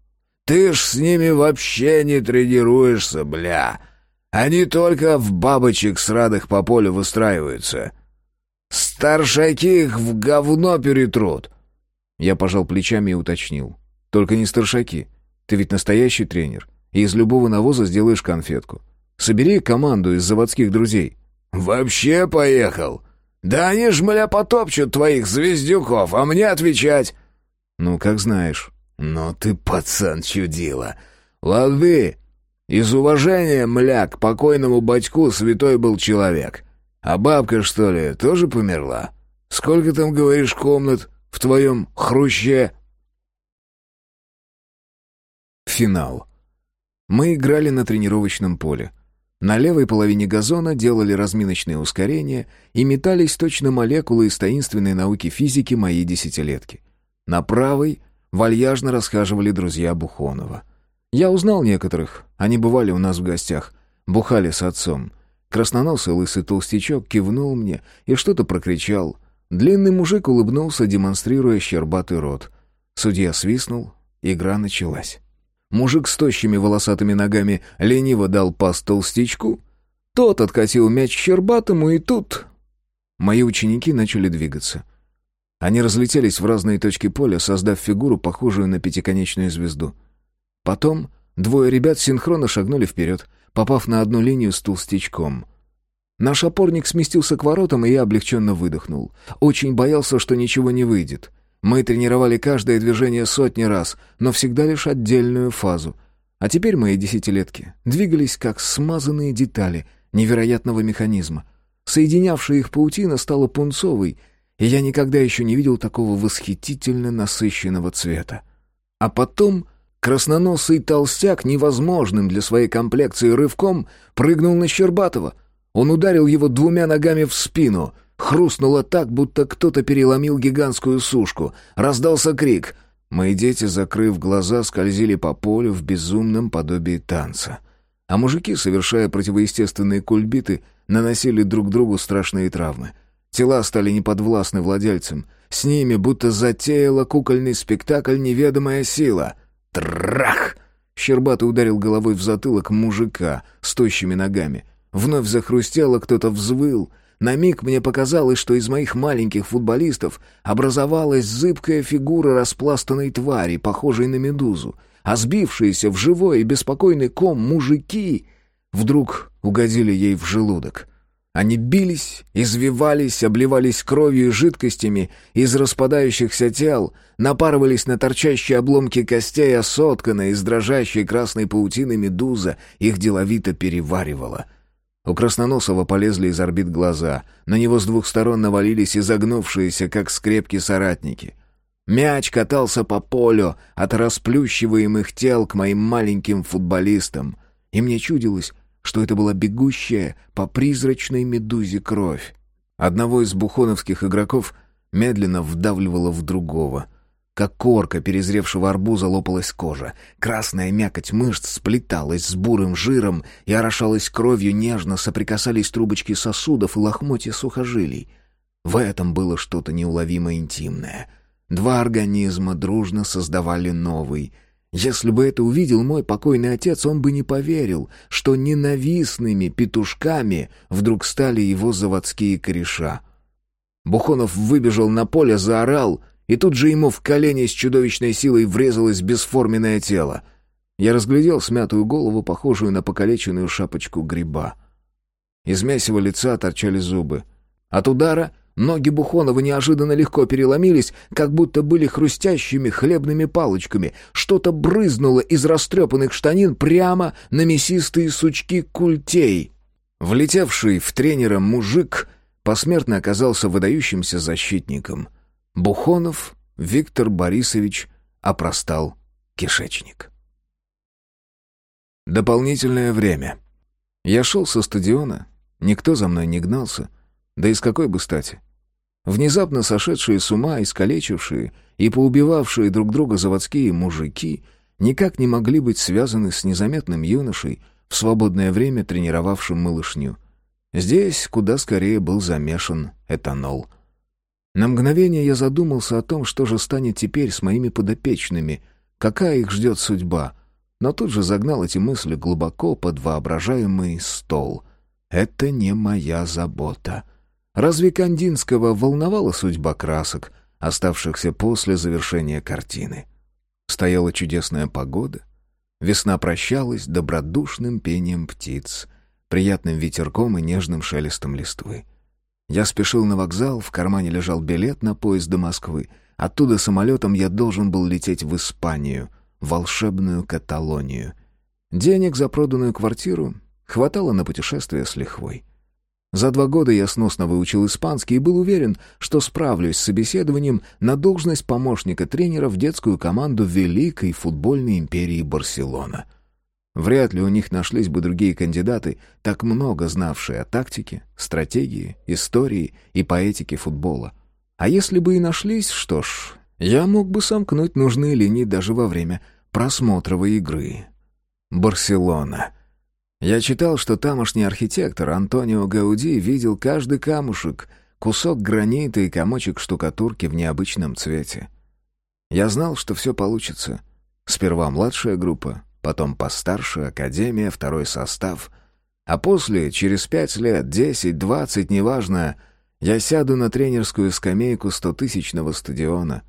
Speaker 3: «Ты ж с ними вообще не тренируешься, бля. Они только в бабочек с радых по полю выстраиваются. Старшаки их в говно перетрут».
Speaker 1: Я пожал плечами и уточнил. «Только не старшаки. Ты ведь настоящий тренер и из любого навоза сделаешь конфетку. Собери команду из заводских друзей».
Speaker 3: «Вообще поехал? Да они ж, мля, потопчут твоих звездюков, а мне отвечать».
Speaker 1: «Ну, как знаешь».
Speaker 3: «Ну ты, пацан, чудила. Лады, из уважения, мля, к покойному батьку святой был человек. А бабка, что ли, тоже померла? Сколько там, говоришь, комнат в твоем хруще?»
Speaker 1: Финал. Мы играли на тренировочном поле. На левой половине газона делали разминочные ускорения и метались точно молекулы из таинственной науки физики моей десятилетки. На правой вальяжно расхаживали друзья Бухонова. Я узнал некоторых, они бывали у нас в гостях, бухали с отцом. Красноносый лысый толстячок кивнул мне и что-то прокричал. Длинный мужик улыбнулся, демонстрируя щербатый рот. Судья свистнул, игра началась. Мужик с тощими волосатыми ногами лениво дал пас толстячку. Тот откатил мяч Щербатому, и тут... Мои ученики начали двигаться. Они разлетелись в разные точки поля, создав фигуру, похожую на пятиконечную звезду. Потом двое ребят синхронно шагнули вперед, попав на одну линию с толстячком. Наш опорник сместился к воротам, и я облегченно выдохнул. Очень боялся, что ничего не выйдет. Мы тренировали каждое движение сотни раз, но всегда лишь отдельную фазу. А теперь мои десятилетки двигались как смазанные детали невероятного механизма. Соединявшая их паутина стала пунцовой, и я никогда еще не видел такого восхитительно насыщенного цвета. А потом красноносый толстяк невозможным для своей комплекции рывком прыгнул на Щербатова. Он ударил его двумя ногами в спину.
Speaker 2: Хрустнуло так, будто кто-то переломил гигантскую сушку. Раздался крик. Мои дети, закрыв глаза, скользили по полю в безумном подобии танца. А мужики, совершая противоестественные кульбиты, наносили друг другу страшные травмы. Тела стали неподвластны владельцам. С ними будто затеяла кукольный спектакль неведомая сила. Трах! Щербатый ударил головой в затылок мужика с тощими ногами. Вновь захрустело, кто-то взвыл. На миг мне показалось, что из моих маленьких футболистов образовалась зыбкая фигура распластанной твари, похожей на медузу, а сбившиеся в живой и беспокойный ком мужики вдруг угодили ей в желудок. Они бились, извивались, обливались кровью и жидкостями из распадающихся тел, напарывались на торчащие обломки костей, а сотканная из дрожащей красной паутины медуза их деловито переваривала. У Красноносова полезли из орбит глаза, на него с двух сторон навалились изогнувшиеся, как скрепки, соратники. Мяч катался по полю от расплющиваемых тел к моим маленьким футболистам, и мне чудилось, что это была бегущая по призрачной медузе кровь. Одного из бухоновских игроков медленно вдавливало в другого. Как корка перезревшего арбуза лопалась кожа. Красная мякоть мышц сплеталась с бурым жиром и орошалась кровью, нежно соприкасались трубочки сосудов и лохмотья сухожилий. В этом было что-то неуловимо интимное. Два организма дружно создавали новый — если бы это увидел мой покойный отец, он бы не поверил, что ненавистными петушками вдруг стали его заводские кореша. Бухонов выбежал на поле, заорал, и тут же ему в колени с чудовищной силой врезалось бесформенное тело. Я разглядел смятую голову, похожую на покалеченную шапочку гриба. Из месива лица торчали зубы. От удара Ноги Бухонова неожиданно легко переломились, как будто были хрустящими хлебными палочками. Что-то брызнуло из растрепанных штанин прямо на мясистые сучки культей. Влетевший в тренера мужик посмертно оказался выдающимся защитником. Бухонов Виктор Борисович опростал кишечник. Дополнительное время. Я шел со стадиона, никто за мной не гнался, да и с какой бы стати. Внезапно сошедшие с ума, искалечившие и поубивавшие друг друга заводские мужики никак не могли быть связаны с незаметным юношей, в свободное время тренировавшим малышню. Здесь куда скорее был замешан этанол. На мгновение я задумался о том, что же станет теперь с моими подопечными, какая их ждет судьба, но тут же загнал эти мысли глубоко под воображаемый стол. «Это не моя забота». Разве Кандинского волновала судьба красок, оставшихся после завершения картины? Стояла чудесная погода. Весна прощалась добродушным пением птиц, приятным ветерком и нежным шелестом листвы. Я спешил на вокзал, в кармане лежал билет на поезд до Москвы. Оттуда самолетом я должен был лететь в Испанию, волшебную Каталонию. Денег за проданную квартиру хватало на путешествие с лихвой. За два года я сносно выучил испанский и был уверен, что справлюсь с собеседованием на должность помощника тренера в детскую команду Великой футбольной империи Барселона. Вряд ли у них нашлись бы другие кандидаты, так много знавшие о тактике, стратегии, истории и поэтике футбола. А если бы и нашлись, что ж, я мог бы сомкнуть нужные линии даже во время просмотровой игры. Барселона. Я читал, что тамошний архитектор Антонио Гауди видел каждый камушек, кусок гранита и комочек штукатурки в необычном цвете. Я знал, что все получится. Сперва младшая группа, потом постарше, академия, второй состав. А после, через пять лет, десять, двадцать, неважно, я сяду на тренерскую скамейку стотысячного стадиона.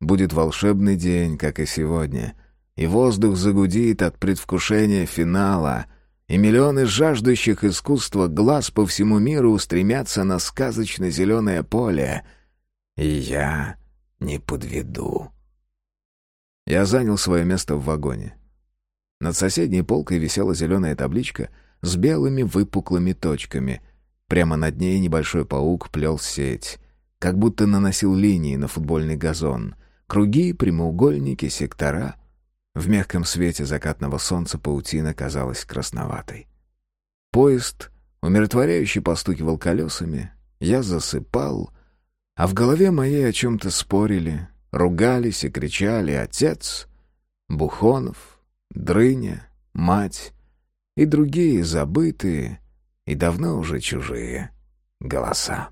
Speaker 2: Будет волшебный день, как и сегодня. И воздух загудит от предвкушения финала — и миллионы жаждущих искусства глаз по всему миру устремятся на сказочно-зеленое поле. И я не подведу. Я занял свое место в вагоне. Над соседней полкой висела зеленая табличка с белыми выпуклыми точками. Прямо над ней небольшой паук плел сеть, как будто наносил линии на футбольный газон. Круги, прямоугольники, сектора — в мягком свете закатного солнца паутина казалась красноватой. Поезд умиротворяюще постукивал колесами.
Speaker 1: Я засыпал, а в голове моей о чем-то спорили, ругались и кричали отец, Бухонов, Дрыня, мать и другие забытые и давно уже чужие голоса.